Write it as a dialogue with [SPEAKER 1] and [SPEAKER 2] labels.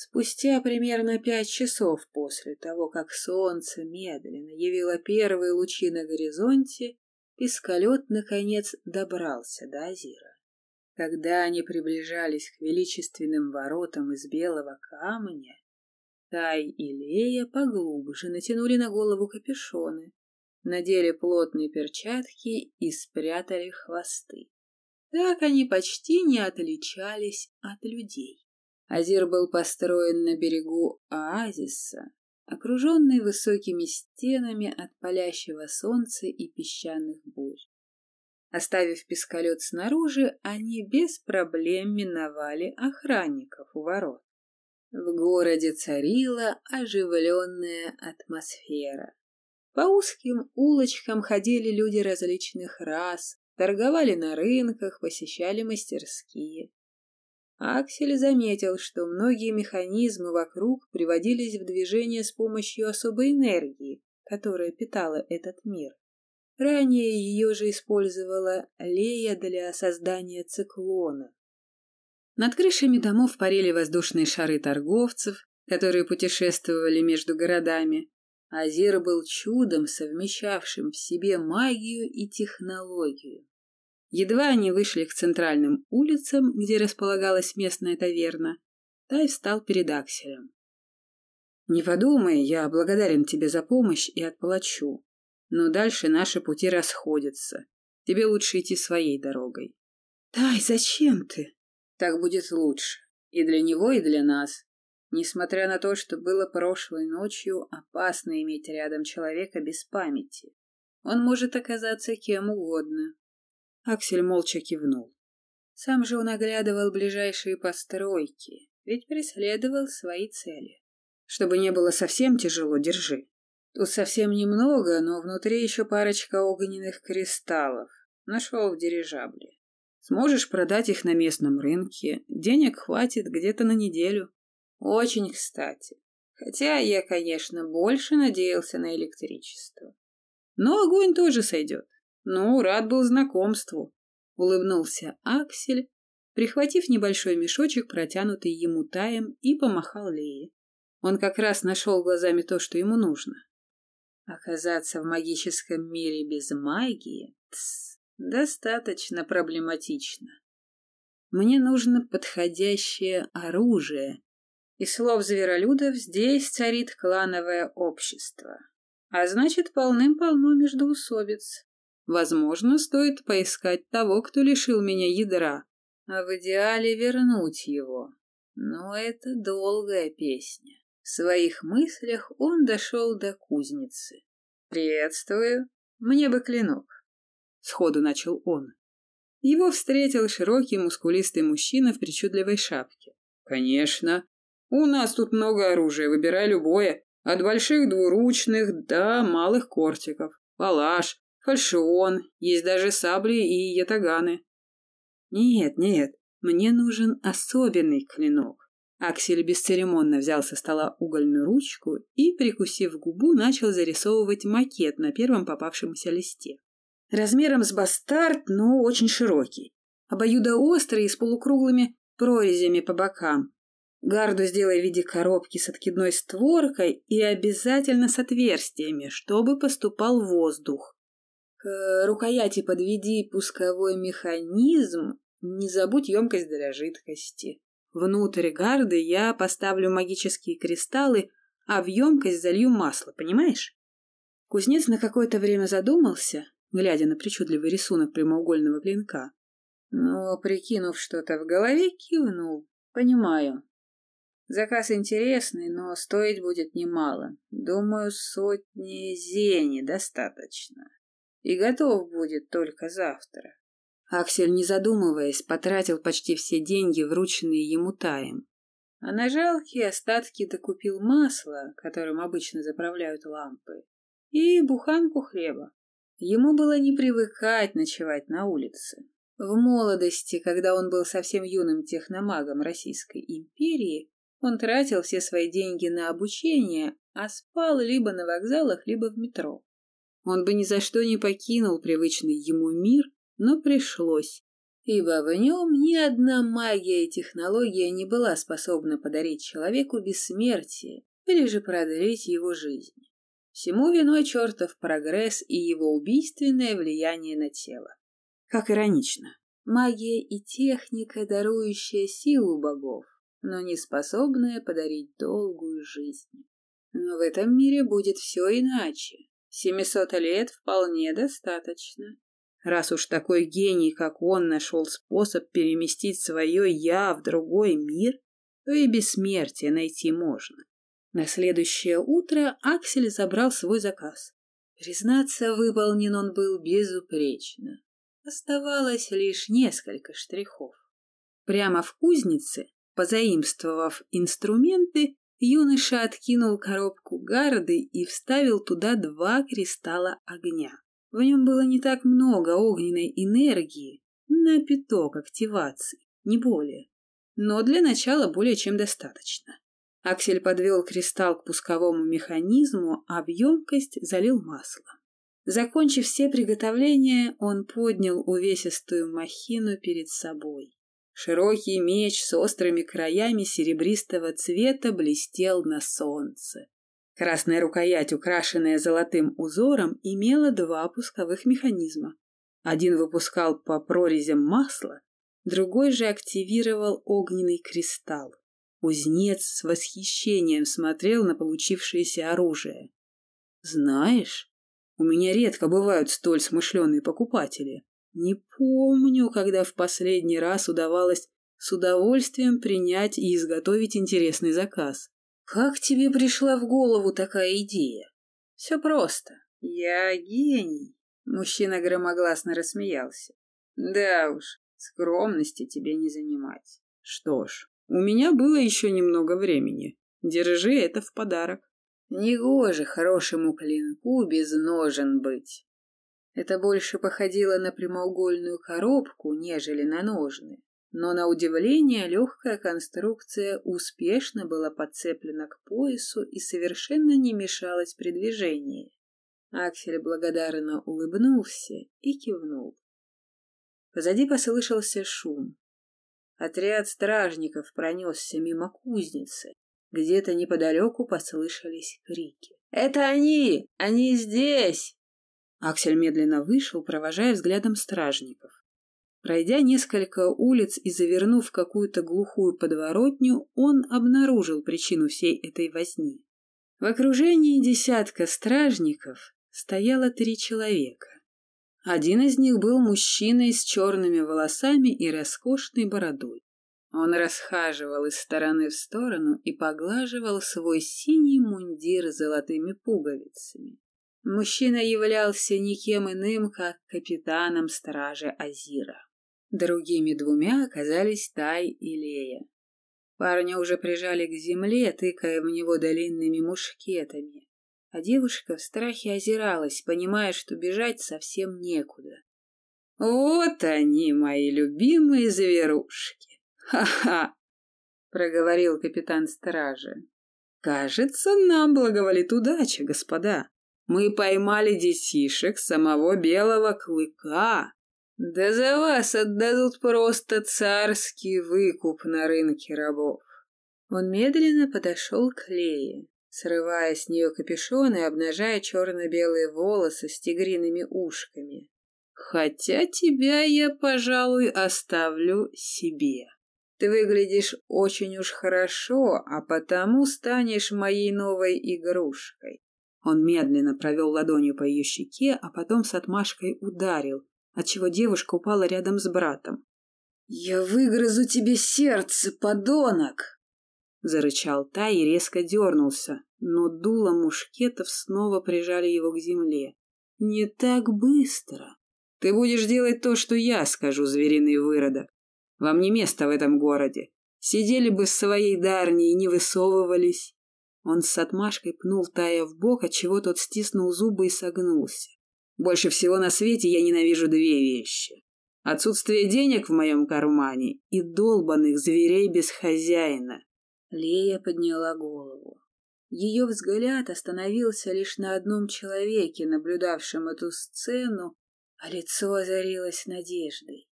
[SPEAKER 1] Спустя примерно пять часов после того, как солнце медленно явило первые лучи на горизонте, пескалет, наконец, добрался до Азира. Когда они приближались к величественным воротам из белого камня, Тай и Лея поглубже натянули на голову капюшоны, надели плотные перчатки и спрятали хвосты. Так они почти не отличались от людей. Азир был построен на берегу оазиса, окруженный высокими стенами от палящего солнца и песчаных бурь. Оставив пескалет снаружи, они без проблем миновали охранников у ворот. В городе царила оживленная атмосфера. По узким улочкам ходили люди различных рас, торговали на рынках, посещали мастерские. Аксель заметил, что многие механизмы вокруг приводились в движение с помощью особой энергии, которая питала этот мир. Ранее ее же использовала Лея для создания циклона. Над крышами домов парили воздушные шары торговцев, которые путешествовали между городами. Азир был чудом, совмещавшим в себе магию и технологию. Едва они вышли к центральным улицам, где располагалась местная таверна, Тай встал перед Акселем. «Не подумай, я благодарен тебе за помощь и отплачу. Но дальше наши пути расходятся. Тебе лучше идти своей дорогой». «Тай, зачем ты?» «Так будет лучше. И для него, и для нас. Несмотря на то, что было прошлой ночью, опасно иметь рядом человека без памяти. Он может оказаться кем угодно, Аксель молча кивнул. Сам же он оглядывал ближайшие постройки, ведь преследовал свои цели. Чтобы не было совсем тяжело, держи. Тут совсем немного, но внутри еще парочка огненных кристаллов. Нашел в дирижабле. Сможешь продать их на местном рынке. Денег хватит где-то на неделю. Очень кстати. Хотя я, конечно, больше надеялся на электричество. Но огонь тоже сойдет. «Ну, рад был знакомству», — улыбнулся Аксель, прихватив небольшой мешочек, протянутый ему таем, и помахал Лее. Он как раз нашел глазами то, что ему нужно. Оказаться в магическом мире без магии тс, достаточно проблематично. Мне нужно подходящее оружие. И слов зверолюдов здесь царит клановое общество. А значит, полным-полно междоусобиц. Возможно, стоит поискать того, кто лишил меня ядра, а в идеале вернуть его. Но это долгая песня. В своих мыслях он дошел до кузницы. «Приветствую. Мне бы клинок», — сходу начал он. Его встретил широкий мускулистый мужчина в причудливой шапке. «Конечно. У нас тут много оружия, выбирай любое. От больших двуручных до малых кортиков. Палаш, фальшион, есть даже сабли и ятаганы. Нет, нет, мне нужен особенный клинок. Аксель бесцеремонно взял со стола угольную ручку и, прикусив губу, начал зарисовывать макет на первом попавшемуся листе. Размером с бастард, но очень широкий. Обоюдоострый с полукруглыми прорезями по бокам. Гарду сделай в виде коробки с откидной створкой и обязательно с отверстиями, чтобы поступал воздух. К рукояти подведи пусковой механизм, не забудь емкость для жидкости. Внутрь гарды я поставлю магические кристаллы, а в емкость залью масло, понимаешь? Кузнец на какое-то время задумался, глядя на причудливый рисунок прямоугольного клинка. Но, прикинув что-то в голове, кивнул. Понимаю. Заказ интересный, но стоить будет немало. Думаю, сотни зени достаточно и готов будет только завтра. Аксель, не задумываясь, потратил почти все деньги, врученные ему таем. А на жалкие остатки докупил масло, которым обычно заправляют лампы, и буханку хлеба. Ему было не привыкать ночевать на улице. В молодости, когда он был совсем юным техномагом Российской империи, он тратил все свои деньги на обучение, а спал либо на вокзалах, либо в метро. Он бы ни за что не покинул привычный ему мир, но пришлось. ибо в нем ни одна магия и технология не была способна подарить человеку бессмертие или же продлить его жизнь. Всему виной чертов прогресс и его убийственное влияние на тело. Как иронично. Магия и техника, дарующая силу богов, но не способная подарить долгую жизнь. Но в этом мире будет все иначе. Семисот лет вполне достаточно. Раз уж такой гений, как он, нашел способ переместить свое «я» в другой мир, то и бессмертие найти можно. На следующее утро Аксель забрал свой заказ. Признаться, выполнен он был безупречно. Оставалось лишь несколько штрихов. Прямо в кузнице, позаимствовав инструменты, юноша откинул коробку гарды и вставил туда два кристалла огня. В нем было не так много огненной энергии на пяток активации, не более. Но для начала более чем достаточно. Аксель подвел кристалл к пусковому механизму, а в емкость залил масло. Закончив все приготовления, он поднял увесистую махину перед собой. Широкий меч с острыми краями серебристого цвета блестел на солнце. Красная рукоять, украшенная золотым узором, имела два пусковых механизма. Один выпускал по прорезям масло, другой же активировал огненный кристалл. Кузнец с восхищением смотрел на получившееся оружие. «Знаешь, у меня редко бывают столь смышленые покупатели. Не помню, когда в последний раз удавалось с удовольствием принять и изготовить интересный заказ. Как тебе пришла в голову такая идея? Все просто. Я гений. Мужчина громогласно рассмеялся. Да уж, скромности тебе не занимать. Что ж, у меня было еще немного времени. Держи это в подарок. Негоже хорошему клинку без ножен быть. Это больше походило на прямоугольную коробку, нежели на ножны. Но, на удивление, легкая конструкция успешно была подцеплена к поясу и совершенно не мешалась при движении. Аксель благодарно улыбнулся и кивнул. Позади послышался шум. Отряд стражников пронесся мимо кузницы. Где-то неподалеку послышались крики. «Это они! Они здесь!» Аксель медленно вышел, провожая взглядом стражников. Пройдя несколько улиц и завернув в какую-то глухую подворотню, он обнаружил причину всей этой возни. В окружении десятка стражников стояло три человека. Один из них был мужчиной с черными волосами и роскошной бородой. Он расхаживал из стороны в сторону и поглаживал свой синий мундир с золотыми пуговицами. Мужчина являлся никем иным, как капитаном стражи Азира. Другими двумя оказались Тай и Лея. Парня уже прижали к земле, тыкая в него длинными мушкетами а девушка в страхе озиралась, понимая, что бежать совсем некуда. «Вот они, мои любимые зверушки! Ха-ха!» — проговорил капитан стражи. «Кажется, нам благоволит удача, господа. Мы поймали детишек самого белого клыка. Да за вас отдадут просто царский выкуп на рынке рабов». Он медленно подошел к Лее, срывая с нее капюшон и обнажая черно-белые волосы с тигриными ушками. «Хотя тебя я, пожалуй, оставлю себе. Ты выглядишь очень уж хорошо, а потому станешь моей новой игрушкой». Он медленно провел ладонью по ее щеке, а потом с отмашкой ударил, отчего девушка упала рядом с братом. «Я выгрызу тебе сердце, подонок!» Зарычал Тай и резко дернулся, но дуло мушкетов снова прижали его к земле. «Не так быстро. Ты будешь делать то, что я скажу, звериный выродок. Вам не место в этом городе. Сидели бы с своей дарней и не высовывались». Он с отмашкой пнул Тая в бок, отчего тот стиснул зубы и согнулся. «Больше всего на свете я ненавижу две вещи. Отсутствие денег в моем кармане и долбанных зверей без хозяина. Лея подняла голову. Ее взгляд остановился лишь на одном человеке, наблюдавшем эту сцену, а лицо озарилось надеждой.